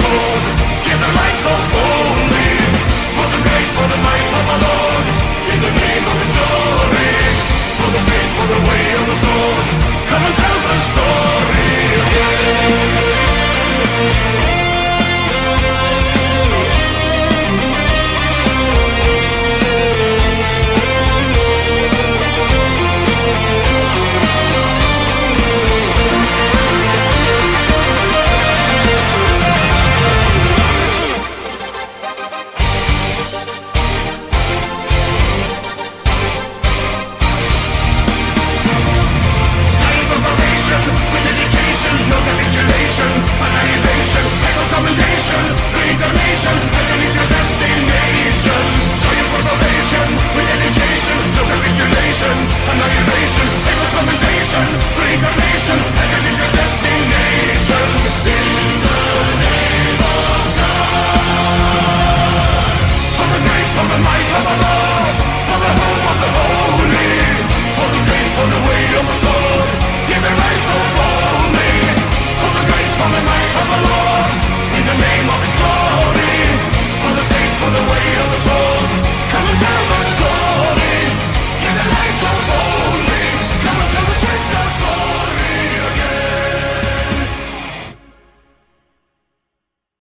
sold, give so boldly For the grace, for the might of Lord. In the name of His glory For the faith, for the way of the sword.